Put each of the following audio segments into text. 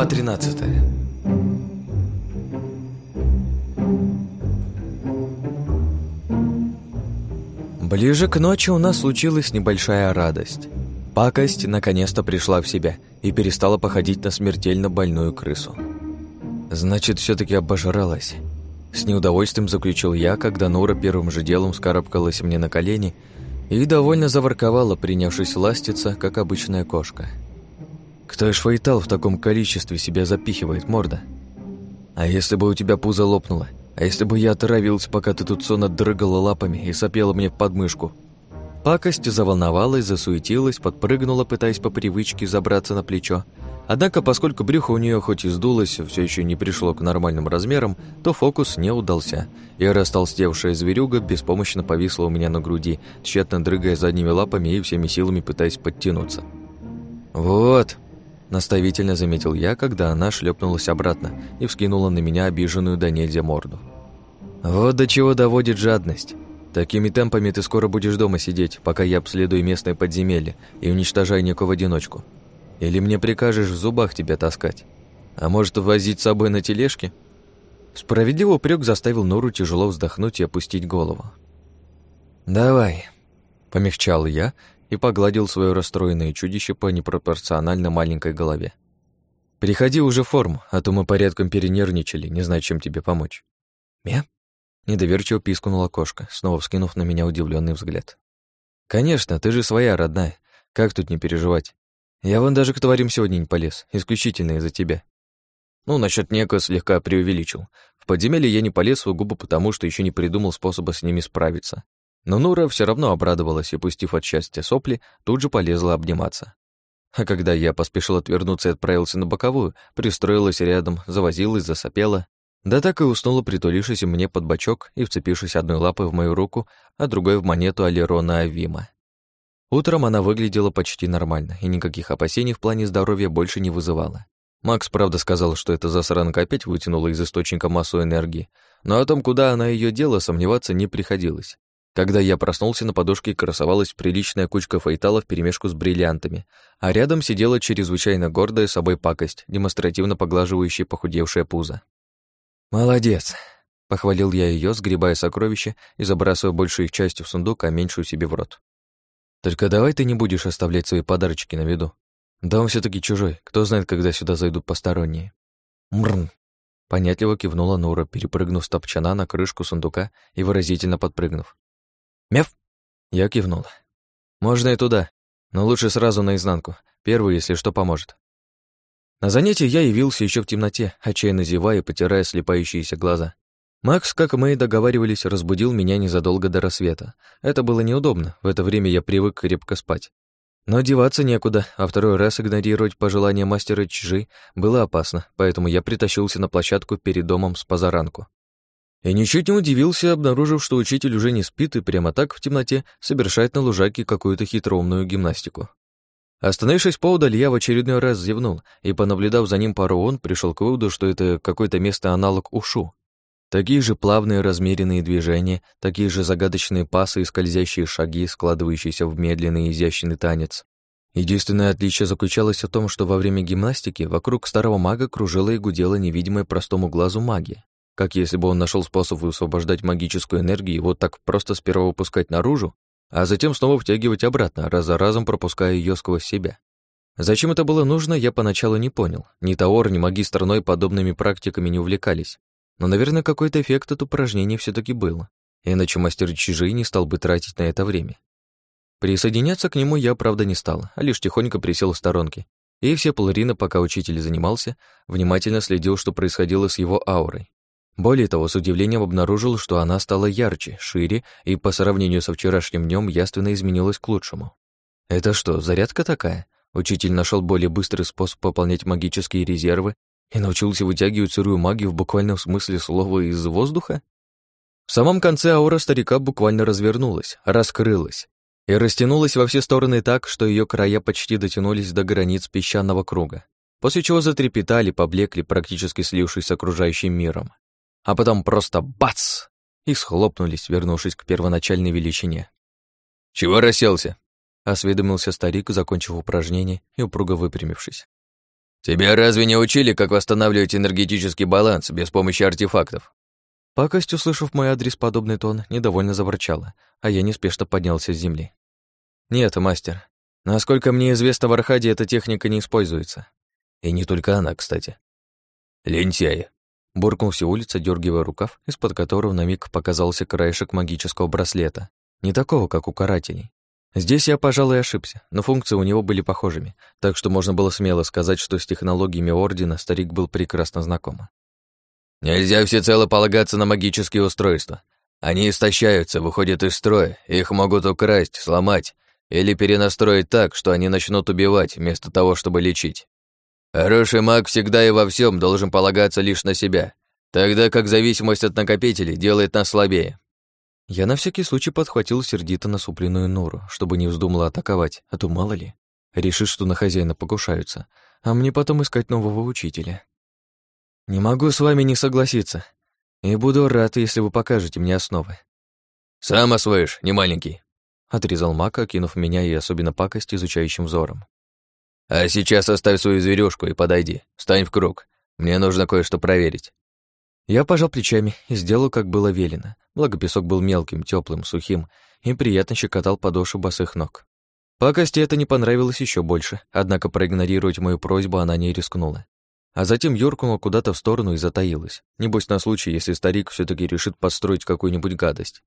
Глава 13 Ближе к ночи у нас случилась небольшая радость. Пакость наконец-то пришла в себя и перестала походить на смертельно больную крысу. Значит, все таки обожралась. С неудовольствием заключил я, когда Нура первым же делом скарабкалась мне на колени и довольно заворковала, принявшись ластиться, как обычная кошка. Кто ж фейтал в таком количестве себя запихивает, морда? А если бы у тебя пузо лопнуло? А если бы я отравился, пока ты тут сонно дрыгала лапами и сопела мне в подмышку? Пакость заволновалась, засуетилась, подпрыгнула, пытаясь по привычке забраться на плечо. Однако, поскольку брюхо у нее хоть и сдулось, все еще не пришло к нормальным размерам, то фокус не удался, и растолстевшая зверюга беспомощно повисла у меня на груди, тщетно дрыгая задними лапами и всеми силами пытаясь подтянуться. «Вот», — наставительно заметил я, когда она шлепнулась обратно и вскинула на меня обиженную до нельзя морду. «Вот до чего доводит жадность». Такими темпами ты скоро будешь дома сидеть, пока я обследую местное подземелье и уничтожаю Нику в одиночку. Или мне прикажешь в зубах тебя таскать? А может, возить с собой на тележке?» Справедливый упрек заставил Нору тяжело вздохнуть и опустить голову. «Давай», — помягчал я и погладил свое расстроенное чудище по непропорционально маленькой голове. «Приходи уже в форму, а то мы порядком перенервничали, не знаю, чем тебе помочь». «Мя?» Недоверчиво пискнула кошка, снова вскинув на меня удивленный взгляд. «Конечно, ты же своя, родная. Как тут не переживать? Я вон даже к тварям сегодня не полез, исключительно из-за тебя». Ну, насчет Нека слегка преувеличил. В подземелье я не полез в губы, потому что еще не придумал способа с ними справиться. Но Нура все равно обрадовалась и, пустив от счастья сопли, тут же полезла обниматься. А когда я поспешил отвернуться и отправился на боковую, пристроилась рядом, завозилась, засопела, да так и уснула, притулившись мне под бочок и вцепившись одной лапой в мою руку, а другой в монету Алерона Авима. Утром она выглядела почти нормально и никаких опасений в плане здоровья больше не вызывала. Макс, правда, сказал, что эта засранка опять вытянула из источника массу энергии, но о том, куда она ее дела, сомневаться не приходилось. Когда я проснулся, на подушке красовалась приличная кучка фейталов вперемешку с бриллиантами, а рядом сидела чрезвычайно гордая собой пакость, демонстративно поглаживающая похудевшее пузо. «Молодец!» — похвалил я ее, сгребая сокровища и забрасывая большую их часть в сундук, а меньшую себе в рот. «Только давай ты не будешь оставлять свои подарочки на виду. Дом все таки чужой, кто знает, когда сюда зайдут посторонние». «Мрн!» — понятливо кивнула Нура, перепрыгнув с топчана на крышку сундука и выразительно подпрыгнув. «Мяв!» Я кивнул. «Можно и туда, но лучше сразу наизнанку. Первый, если что, поможет». На занятие я явился еще в темноте, отчаянно зевая и потирая слепающиеся глаза. Макс, как мы и договаривались, разбудил меня незадолго до рассвета. Это было неудобно, в это время я привык крепко спать. Но деваться некуда, а второй раз игнорировать пожелания мастера Чжи было опасно, поэтому я притащился на площадку перед домом с позаранку. И ничуть не удивился, обнаружив, что учитель уже не спит и прямо так в темноте совершает на лужайке какую-то хитроумную гимнастику. Остановившись поудаль, я в очередной раз зевнул, и, понаблюдав за ним пару он, пришел к выводу, что это какое-то место аналог ушу. Такие же плавные размеренные движения, такие же загадочные пасы и скользящие шаги, складывающиеся в медленный изящный танец. Единственное отличие заключалось в том, что во время гимнастики вокруг старого мага кружила и гудела невидимая простому глазу магия. Как если бы он нашел способ высвобождать магическую энергию и вот так просто сперва выпускать наружу, а затем снова втягивать обратно, раз за разом пропуская ее сквозь себя. Зачем это было нужно, я поначалу не понял. Ни Таор, ни магистр Ной подобными практиками не увлекались. Но, наверное, какой-то эффект от упражнений все таки был. Иначе мастер Чижи не стал бы тратить на это время. Присоединяться к нему я, правда, не стал, а лишь тихонько присел в сторонке. И все половины, пока учитель занимался, внимательно следил, что происходило с его аурой. Более того, с удивлением обнаружил, что она стала ярче, шире и по сравнению со вчерашним днем яственно изменилась к лучшему. Это что, зарядка такая? Учитель нашел более быстрый способ пополнять магические резервы и научился вытягивать сырую магию в буквальном смысле слова из воздуха? В самом конце аура старика буквально развернулась, раскрылась и растянулась во все стороны так, что ее края почти дотянулись до границ песчаного круга, после чего затрепетали, поблекли, практически слившись с окружающим миром а потом просто бац! И схлопнулись, вернувшись к первоначальной величине. «Чего расселся?» — осведомился старик, закончив упражнение и упруго выпрямившись. «Тебя разве не учили, как восстанавливать энергетический баланс без помощи артефактов?» Пакость, услышав мой адрес подобный тон, недовольно заворчала, а я неспешно поднялся с земли. «Нет, мастер. Насколько мне известно, в Архаде эта техника не используется. И не только она, кстати». «Лентяй!» Буркнул с улицы, дергивая рукав, из-под которого на миг показался краешек магического браслета. Не такого, как у карателей. Здесь я, пожалуй, ошибся, но функции у него были похожими, так что можно было смело сказать, что с технологиями Ордена старик был прекрасно знаком. «Нельзя всецело полагаться на магические устройства. Они истощаются, выходят из строя, их могут украсть, сломать или перенастроить так, что они начнут убивать, вместо того, чтобы лечить. Хороший маг всегда и во всем должен полагаться лишь на себя, тогда как зависимость от накопителей делает нас слабее. Я на всякий случай подхватил сердито насупленную Нору, чтобы не вздумала атаковать, а то мало ли. Решит, что на хозяина покушаются, а мне потом искать нового учителя. Не могу с вами не согласиться, и буду рад, если вы покажете мне основы. Сам освоишь, не маленький. Отрезал Мак, окинув меня и особенно пакость изучающим взором. А сейчас оставь свою зверюшку и подойди. Встань в круг. Мне нужно кое-что проверить. Я пожал плечами и сделал, как было велено. Благо песок был мелким, теплым, сухим и приятно щекотал подошву босых ног. Пакости это не понравилось еще больше, однако проигнорировать мою просьбу она не рискнула. А затем юркнула куда-то в сторону и затаилась, небось на случай, если старик все таки решит подстроить какую-нибудь гадость.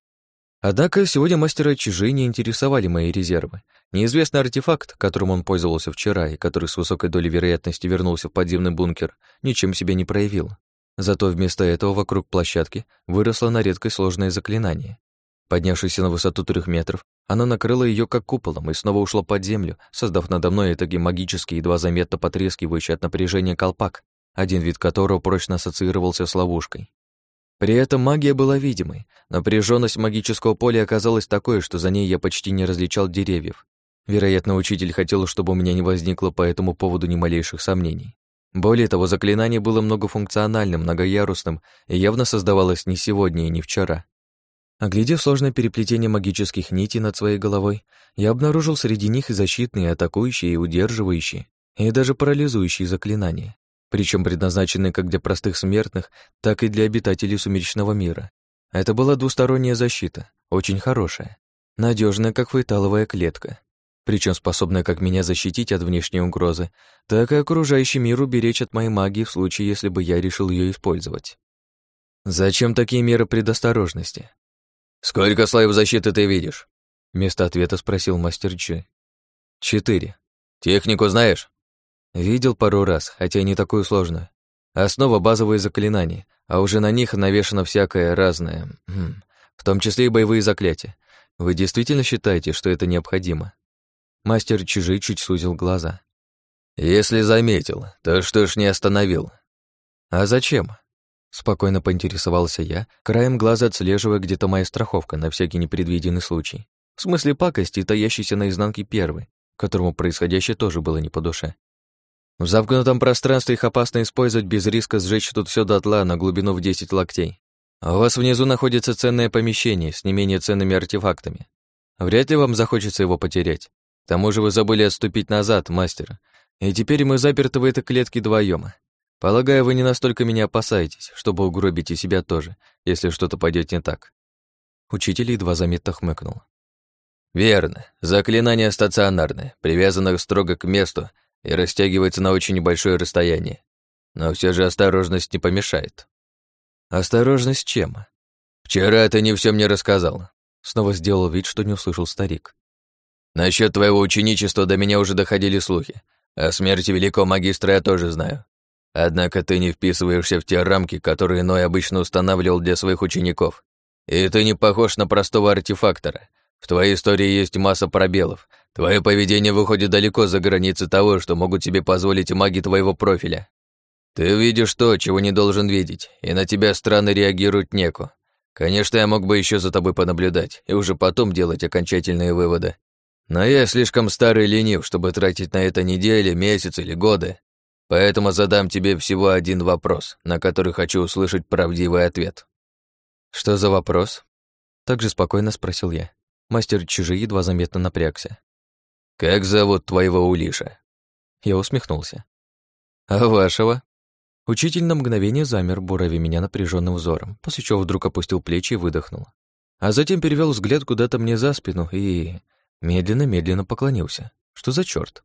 Однако сегодня мастера чужие не интересовали мои резервы. Неизвестный артефакт, которым он пользовался вчера и который с высокой долей вероятности вернулся в подземный бункер, ничем себя не проявил. Зато вместо этого вокруг площадки выросло на редкость сложное заклинание. Поднявшись на высоту трех метров, оно накрыло ее как куполом и снова ушло под землю, создав надо мной итоги магический, едва заметно потрескивающий от напряжения колпак, один вид которого прочно ассоциировался с ловушкой. При этом магия была видимой. Напряженность магического поля оказалась такой, что за ней я почти не различал деревьев. Вероятно, учитель хотел, чтобы у меня не возникло по этому поводу ни малейших сомнений. Более того, заклинание было многофункциональным, многоярусным и явно создавалось не сегодня и не вчера. Оглядев сложное переплетение магических нитей над своей головой, я обнаружил среди них и защитные, атакующие, и удерживающие, и даже парализующие заклинания причем предназначенные как для простых смертных, так и для обитателей сумеречного мира. Это была двусторонняя защита, очень хорошая, надежная, как фейталовая клетка, причем способная как меня защитить от внешней угрозы, так и окружающий мир уберечь от моей магии в случае, если бы я решил ее использовать. Зачем такие меры предосторожности? «Сколько слоев защиты ты видишь?» Вместо ответа спросил мастер Джи. «Четыре». «Технику знаешь?» Видел пару раз, хотя и не такую сложную. Основа базовые заклинания, а уже на них навешано всякое разное, хм, в том числе и боевые заклятия. Вы действительно считаете, что это необходимо? Мастер чужий чуть сузил глаза. Если заметил, то что ж не остановил? А зачем? Спокойно поинтересовался я, краем глаза отслеживая где-то моя страховка на всякий непредвиденный случай. В смысле пакости, таящейся на изнанке первой, которому происходящее тоже было не по душе. В замкнутом пространстве их опасно использовать без риска сжечь тут все дотла на глубину в 10 локтей. А у вас внизу находится ценное помещение с не менее ценными артефактами. Вряд ли вам захочется его потерять. К тому же вы забыли отступить назад, мастер. И теперь мы заперты в этой клетке вдвоем. Полагаю, вы не настолько меня опасаетесь, чтобы угробить и себя тоже, если что-то пойдет не так. Учитель едва заметно хмыкнул. Верно. Заклинание стационарное, привязано строго к месту и растягивается на очень небольшое расстояние. Но все же осторожность не помешает. Осторожность чем? Вчера ты не все мне рассказал. Снова сделал вид, что не услышал старик. Насчет твоего ученичества до меня уже доходили слухи. О смерти великого магистра я тоже знаю. Однако ты не вписываешься в те рамки, которые Ной обычно устанавливал для своих учеников. И ты не похож на простого артефактора. В твоей истории есть масса пробелов, Твое поведение выходит далеко за границы того, что могут себе позволить маги твоего профиля. Ты видишь то, чего не должен видеть, и на тебя странно реагирует неку. Конечно, я мог бы еще за тобой понаблюдать и уже потом делать окончательные выводы. Но я слишком старый ленив, чтобы тратить на это недели, месяцы или годы. Поэтому задам тебе всего один вопрос, на который хочу услышать правдивый ответ. Что за вопрос? Так же спокойно спросил я. Мастер чужие едва заметно напрягся. «Как зовут твоего Улиша?» Я усмехнулся. А вашего? Учитель на мгновение замер, бурави меня напряженным взором, после чего вдруг опустил плечи и выдохнул. А затем перевел взгляд куда-то мне за спину и медленно-медленно поклонился. Что за черт?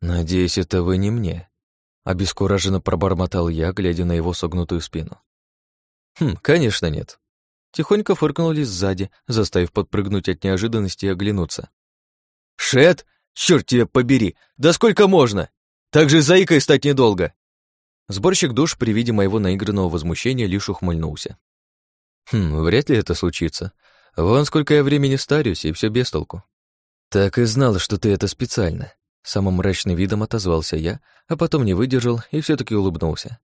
«Надеюсь, это вы не мне», — обескураженно пробормотал я, глядя на его согнутую спину. «Хм, конечно нет». Тихонько фыркнули сзади, заставив подпрыгнуть от неожиданности и оглянуться. «Шет? Черт тебя побери! Да сколько можно? Так же заикой стать недолго!» Сборщик душ при виде моего наигранного возмущения лишь ухмыльнулся. «Хм, вряд ли это случится. Вон сколько я времени старюсь, и все без толку». «Так и знал, что ты это специально», — самым мрачным видом отозвался я, а потом не выдержал и все таки улыбнулся.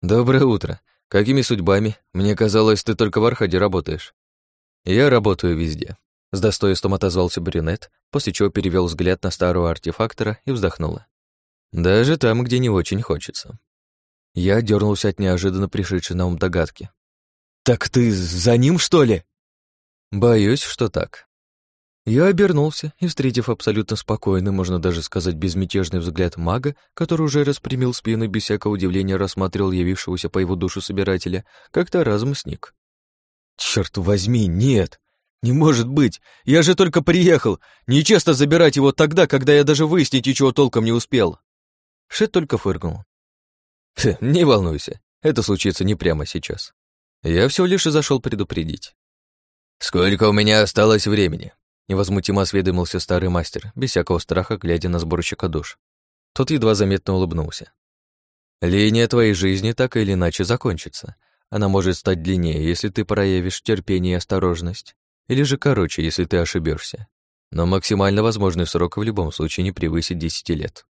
«Доброе утро. Какими судьбами? Мне казалось, ты только в Архаде работаешь». «Я работаю везде», — с достоинством отозвался брюнет, после чего перевел взгляд на старого артефактора и вздохнула. «Даже там, где не очень хочется». Я дернулся от неожиданно пришедшей на ум догадки. «Так ты за ним, что ли?» «Боюсь, что так». Я обернулся и, встретив абсолютно спокойный, можно даже сказать безмятежный взгляд мага, который уже распрямил спину и без всякого удивления рассматривал явившегося по его душу собирателя, как-то разом сник. «Черт возьми, нет! Не может быть! Я же только приехал! Нечестно забирать его тогда, когда я даже выяснить ничего толком не успел!» Шет только фыркнул. «Не волнуйся, это случится не прямо сейчас. Я всего лишь и зашел предупредить». «Сколько у меня осталось времени?» Невозмутимо осведомился старый мастер, без всякого страха, глядя на сборщика душ. Тот едва заметно улыбнулся. «Линия твоей жизни так или иначе закончится. Она может стать длиннее, если ты проявишь терпение и осторожность, или же короче, если ты ошибешься. Но максимально возможный срок в любом случае не превысит десяти лет.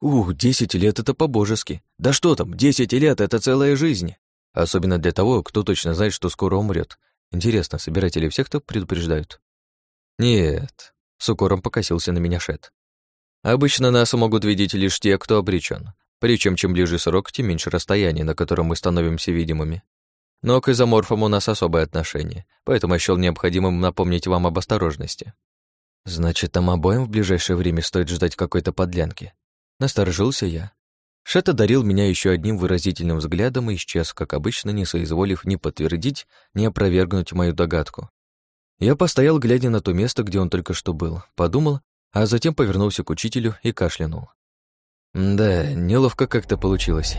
Ух, десять лет — это по-божески. Да что там, десять лет — это целая жизнь. Особенно для того, кто точно знает, что скоро умрет. Интересно, собиратели всех кто предупреждают? Нет, с укором покосился на меня Шет. Обычно нас могут видеть лишь те, кто обречен. Причем чем ближе срок, тем меньше расстояние, на котором мы становимся видимыми. Но к изоморфам у нас особое отношение, поэтому я счёл необходимым напомнить вам об осторожности. Значит, там обоим в ближайшее время стоит ждать какой-то подлянки. Насторожился я. Шет одарил меня еще одним выразительным взглядом и исчез, как обычно, не соизволив ни подтвердить, ни опровергнуть мою догадку. Я постоял, глядя на то место, где он только что был, подумал, а затем повернулся к учителю и кашлянул. Да, неловко как-то получилось.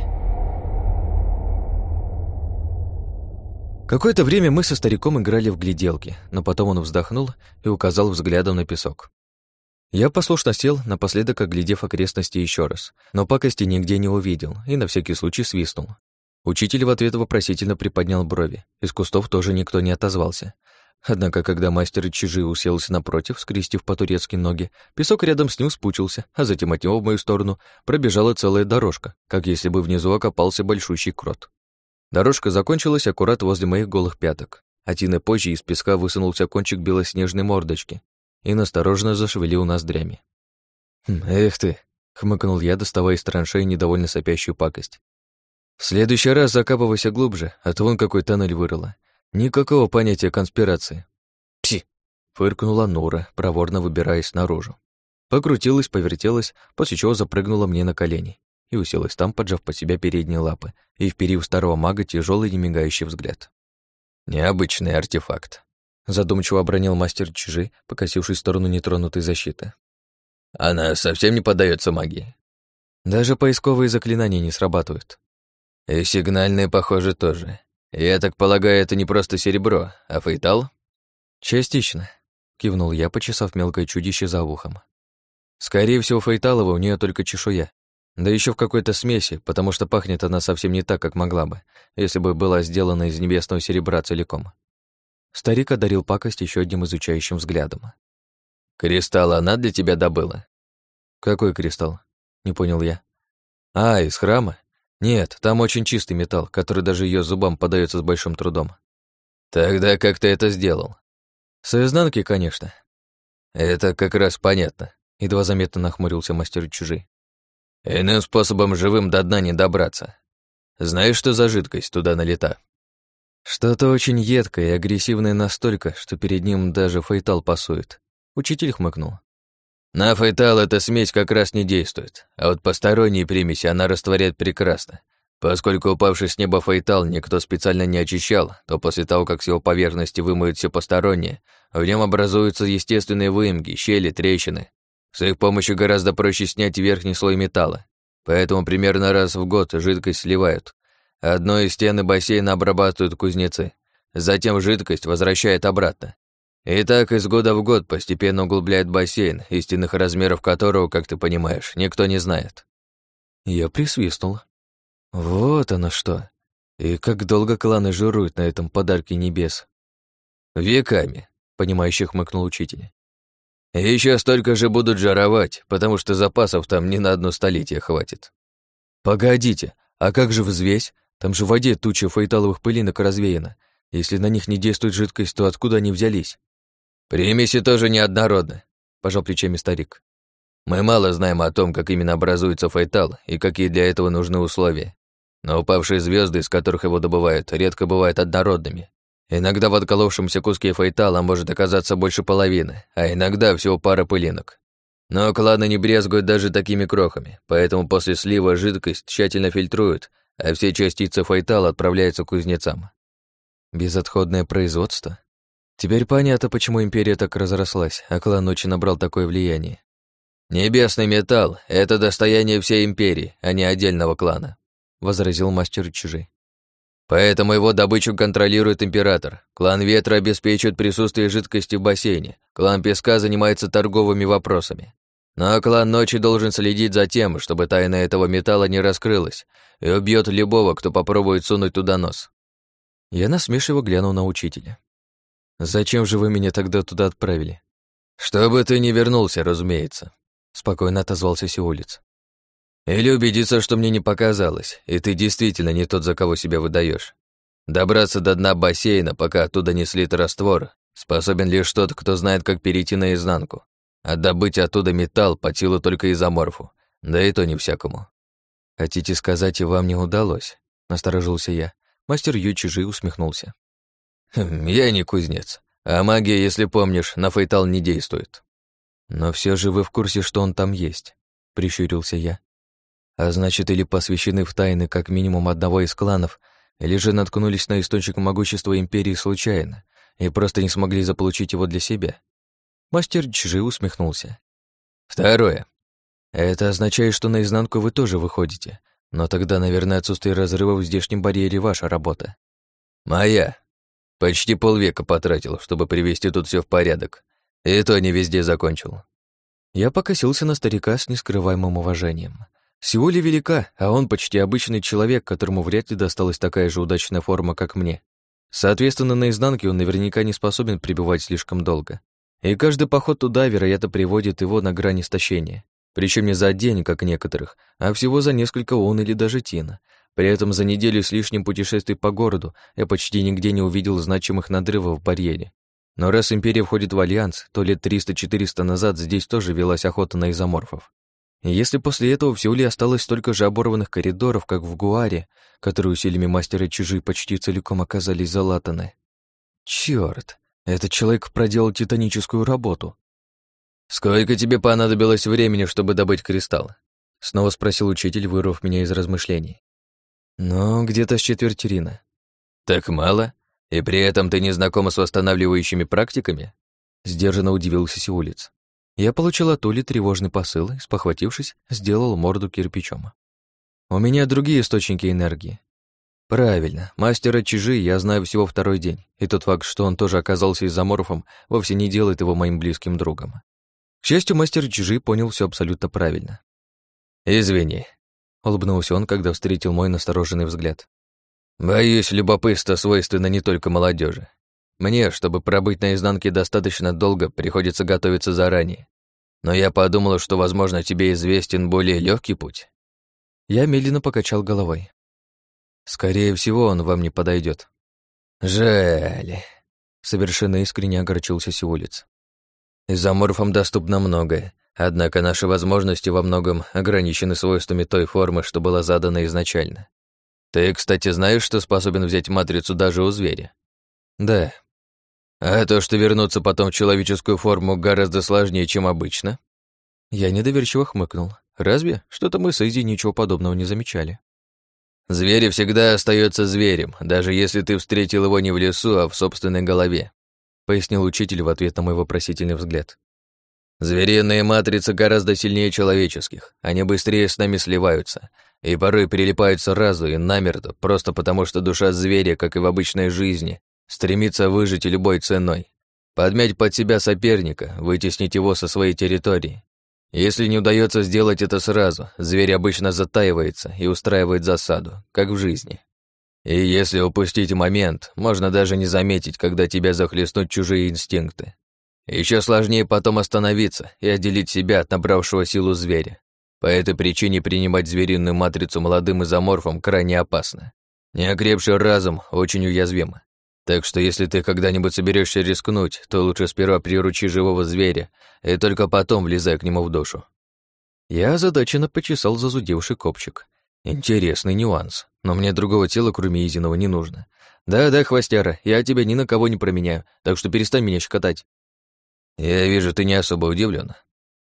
Какое-то время мы со стариком играли в гляделки, но потом он вздохнул и указал взглядом на песок. Я послушно сел, напоследок оглядев окрестности еще раз, но пакости нигде не увидел и на всякий случай свистнул. Учитель в ответ вопросительно приподнял брови. Из кустов тоже никто не отозвался. Однако, когда мастер Чижи уселся напротив, скрестив по-турецки ноги, песок рядом с ним спучился, а затем от него в мою сторону пробежала целая дорожка, как если бы внизу окопался большущий крот. Дорожка закончилась аккурат возле моих голых пяток. А тины позже из песка высунулся кончик белоснежной мордочки, и настороженно зашевелил ноздрями. «Хм, «Эх ты!» — хмыкнул я, доставая из траншеи недовольно сопящую пакость. «В следующий раз закапывайся глубже, а то вон какой тоннель вырыла. Никакого понятия конспирации». «Пси!» — фыркнула Нора, проворно выбираясь наружу. Покрутилась, повертелась, после чего запрыгнула мне на колени и уселась там, поджав под себя передние лапы и вперив старого мага тяжелый немигающий взгляд. «Необычный артефакт», Задумчиво обронил мастер чужи, покосившись в сторону нетронутой защиты. Она совсем не поддается магии. Даже поисковые заклинания не срабатывают. И сигнальные, похоже, тоже. Я так полагаю, это не просто серебро, а фейтал? Частично, кивнул я, почесав мелкое чудище за ухом. Скорее всего, фейталова у нее только чешуя. Да еще в какой-то смеси, потому что пахнет она совсем не так, как могла бы, если бы была сделана из небесного серебра целиком. Старик одарил пакость еще одним изучающим взглядом. «Кристалл она для тебя добыла?» «Какой кристалл?» — не понял я. «А, из храма? Нет, там очень чистый металл, который даже ее зубам подается с большим трудом». «Тогда как ты это сделал?» «С изнанки, конечно». «Это как раз понятно», — едва заметно нахмурился мастер чужий. «Иным способом живым до дна не добраться. Знаешь, что за жидкость туда налета?» Что-то очень едкое и агрессивное настолько, что перед ним даже фейтал пасует. Учитель хмыкнул. На фейтал эта смесь как раз не действует, а вот посторонние примеси она растворяет прекрасно. Поскольку упавший с неба фейтал никто специально не очищал, то после того, как с его поверхности вымоют все постороннее, в нем образуются естественные выемки, щели, трещины. С их помощью гораздо проще снять верхний слой металла. Поэтому примерно раз в год жидкость сливают. Одно из стены бассейна обрабатывают кузнецы. Затем жидкость возвращает обратно. И так из года в год постепенно углубляет бассейн, истинных размеров которого, как ты понимаешь, никто не знает. Я присвистнул. Вот оно что. И как долго кланы жируют на этом подарке небес? Веками, понимающий хмыкнул учитель. Еще столько же будут жаровать, потому что запасов там не на одно столетие хватит. Погодите, а как же взвесь? Там же в воде туча фейталовых пылинок развеяна. Если на них не действует жидкость, то откуда они взялись? Примеси тоже неоднородны, пожал плечами старик. Мы мало знаем о том, как именно образуется фейтал и какие для этого нужны условия. Но упавшие звезды, из которых его добывают, редко бывают однородными. Иногда в отколовшемся куске фейтала может оказаться больше половины, а иногда всего пара пылинок. Но кланы не брезгуют даже такими крохами, поэтому после слива жидкость тщательно фильтруют, а все частицы фейтала отправляются к кузнецам. Безотходное производство? Теперь понятно, почему империя так разрослась, а клан ночи набрал такое влияние. «Небесный металл — это достояние всей империи, а не отдельного клана», — возразил мастер чужий. «Поэтому его добычу контролирует император. Клан Ветра обеспечивает присутствие жидкости в бассейне. Клан Песка занимается торговыми вопросами. Но клан Ночи должен следить за тем, чтобы тайна этого металла не раскрылась, и убьет любого, кто попробует сунуть туда нос». Я насмешливо глянул на учителя. «Зачем же вы меня тогда туда отправили?» «Чтобы ты не вернулся, разумеется», спокойно отозвался Сиулиц. Или убедиться, что мне не показалось, и ты действительно не тот, за кого себя выдаешь. Добраться до дна бассейна, пока оттуда не слит раствор, способен лишь тот, кто знает, как перейти наизнанку. А добыть оттуда металл по силу только изоморфу, да и то не всякому. Хотите сказать, и вам не удалось? Насторожился я. Мастер Ю Чижи усмехнулся. «Хм, я не кузнец, а магия, если помнишь, на фейтал не действует. Но все же вы в курсе, что он там есть, прищурился я. А значит, или посвящены в тайны как минимум одного из кланов, или же наткнулись на источник могущества империи случайно и просто не смогли заполучить его для себя. Мастер Чжи усмехнулся. Второе. Это означает, что наизнанку вы тоже выходите, но тогда, наверное, отсутствие разрыва в здешнем барьере ваша работа. Моя. Почти полвека потратил, чтобы привести тут все в порядок. И то не везде закончил. Я покосился на старика с нескрываемым уважением. Всего ли велика, а он почти обычный человек, которому вряд ли досталась такая же удачная форма, как мне. Соответственно, на изнанке он наверняка не способен пребывать слишком долго. И каждый поход туда, вероятно, приводит его на грань истощения. Причем не за день, как некоторых, а всего за несколько он или даже тина. При этом за неделю с лишним путешествий по городу я почти нигде не увидел значимых надрывов в барьере. Но раз Империя входит в Альянс, то лет 300-400 назад здесь тоже велась охота на изоморфов. Если после этого в Сеуле осталось столько же оборванных коридоров, как в Гуаре, которые усилиями мастера чужие почти целиком оказались залатаны. Чёрт, этот человек проделал титаническую работу. «Сколько тебе понадобилось времени, чтобы добыть кристалл?» Снова спросил учитель, вырвав меня из размышлений. «Ну, где-то с четверти рина». «Так мало?» И при этом ты не знакома с восстанавливающими практиками? Сдержанно удивился Сиулиц. Я получил от Ули тревожный посыл и, спохватившись, сделал морду кирпичом. У меня другие источники энергии. Правильно, мастера Чижи я знаю всего второй день, и тот факт, что он тоже оказался изоморфом, вовсе не делает его моим близким другом. К счастью, мастер Чижи понял все абсолютно правильно. «Извини», — улыбнулся он, когда встретил мой настороженный взгляд. Боюсь, любопытство свойственно не только молодежи. Мне, чтобы пробыть на изнанке достаточно долго, приходится готовиться заранее. Но я подумала, что, возможно, тебе известен более легкий путь. Я медленно покачал головой. Скорее всего, он вам не подойдет. Жаль. Совершенно искренне огорчился Сиулиц. Изоморфам доступно многое, однако наши возможности во многом ограничены свойствами той формы, что была задана изначально. Ты, кстати, знаешь, что способен взять матрицу даже у зверя? Да. А то, что вернуться потом в человеческую форму гораздо сложнее, чем обычно? Я недоверчиво хмыкнул. Разве? Что-то мы с Изи ничего подобного не замечали. Зверь всегда остается зверем, даже если ты встретил его не в лесу, а в собственной голове, пояснил учитель в ответ на мой вопросительный взгляд. Звериные матрицы гораздо сильнее человеческих, они быстрее с нами сливаются и порой прилипают сразу и намертво, просто потому что душа зверя, как и в обычной жизни, стремится выжить любой ценой, подмять под себя соперника, вытеснить его со своей территории. Если не удается сделать это сразу, зверь обычно затаивается и устраивает засаду, как в жизни. И если упустить момент, можно даже не заметить, когда тебя захлестнут чужие инстинкты. Еще сложнее потом остановиться и отделить себя от набравшего силу зверя. По этой причине принимать звериную матрицу молодым изоморфом крайне опасно. Неокрепший разум очень уязвим. Так что если ты когда-нибудь соберешься рискнуть, то лучше сперва приручи живого зверя и только потом влезай к нему в душу. Я озадаченно почесал зазудевший копчик. Интересный нюанс, но мне другого тела, кроме Изиного, не нужно. Да-да, хвостяра, я тебя ни на кого не променяю, так что перестань меня щекотать. Я вижу, ты не особо удивлен,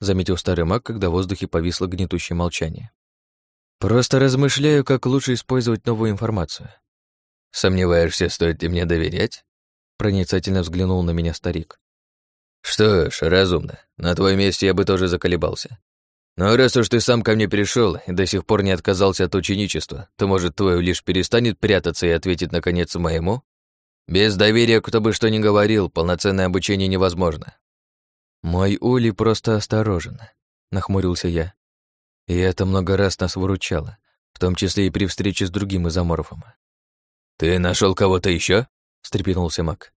заметил старый маг, когда в воздухе повисло гнетущее молчание. Просто размышляю, как лучше использовать новую информацию. Сомневаешься, стоит ли мне доверять? Проницательно взглянул на меня старик. Что ж, разумно. На твоем месте я бы тоже заколебался. Но раз уж ты сам ко мне пришел и до сих пор не отказался от ученичества, то, может, твой лишь перестанет прятаться и ответит, наконец, моему? Без доверия, кто бы что ни говорил, полноценное обучение невозможно. Мой Ули просто осторожен, нахмурился я. И это много раз нас выручало, в том числе и при встрече с другим изоморфом. «Ты нашел кого-то еще? встрепенулся Мак.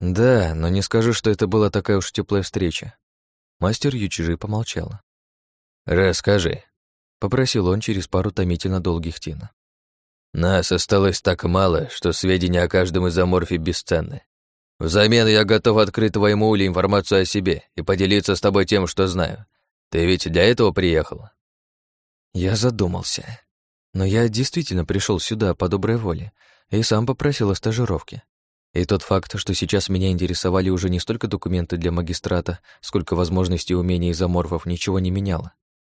Да, но не скажу, что это была такая уж теплая встреча. Мастер Ючижи помолчала. «Расскажи», — попросил он через пару томительно долгих тин. «Нас осталось так мало, что сведения о каждом из аморфе бесценны. Взамен я готов открыть твоему Уле информацию о себе и поделиться с тобой тем, что знаю. Ты ведь для этого приехал?» Я задумался. Но я действительно пришел сюда по доброй воле и сам попросил о стажировке. И тот факт, что сейчас меня интересовали уже не столько документы для магистрата, сколько возможностей и умений изоморфов, ничего не меняло.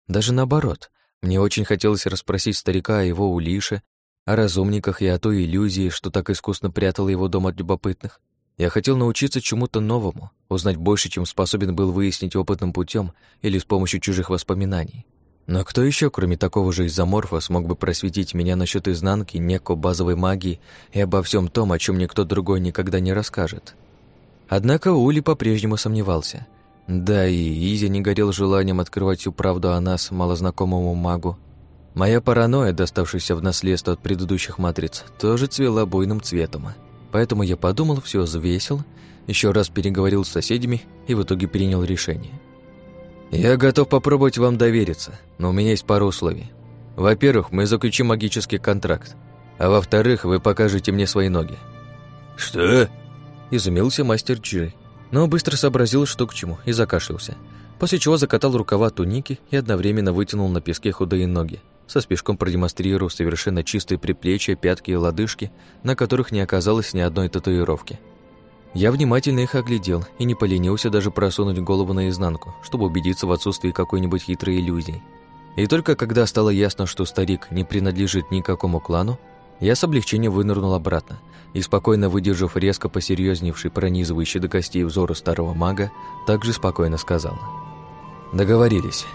Даже наоборот, мне очень хотелось расспросить старика о его улише, о разумниках и о той иллюзии, что так искусно прятала его дом от любопытных. Я хотел научиться чему-то новому, узнать больше, чем способен был выяснить опытным путем или с помощью чужих воспоминаний. Но кто еще, кроме такого же изоморфа, смог бы просветить меня насчет изнанки, неко базовой магии и обо всем том, о чем никто другой никогда не расскажет? Однако Ули по-прежнему сомневался. Да, и Изи не горел желанием открывать всю правду о нас, малознакомому магу. Моя паранойя, доставшаяся в наследство от предыдущих матриц, тоже цвела буйным цветом. Поэтому я подумал, все взвесил, еще раз переговорил с соседями и в итоге принял решение – я готов попробовать вам довериться, но у меня есть пара условий. Во-первых, мы заключим магический контракт, а во-вторых, вы покажете мне свои ноги. Что? Изумился мастер Джи, но быстро сообразил, что к чему, и закашлялся. После чего закатал рукава туники и одновременно вытянул на песке худые ноги, со спешком продемонстрировав совершенно чистые приплечья, пятки и лодыжки, на которых не оказалось ни одной татуировки. Я внимательно их оглядел и не поленился даже просунуть голову наизнанку, чтобы убедиться в отсутствии какой-нибудь хитрой иллюзии. И только когда стало ясно, что старик не принадлежит никакому клану, я с облегчением вынырнул обратно и, спокойно выдержав резко посерьезневший, пронизывающий до костей взору старого мага, также спокойно сказал. «Договорились.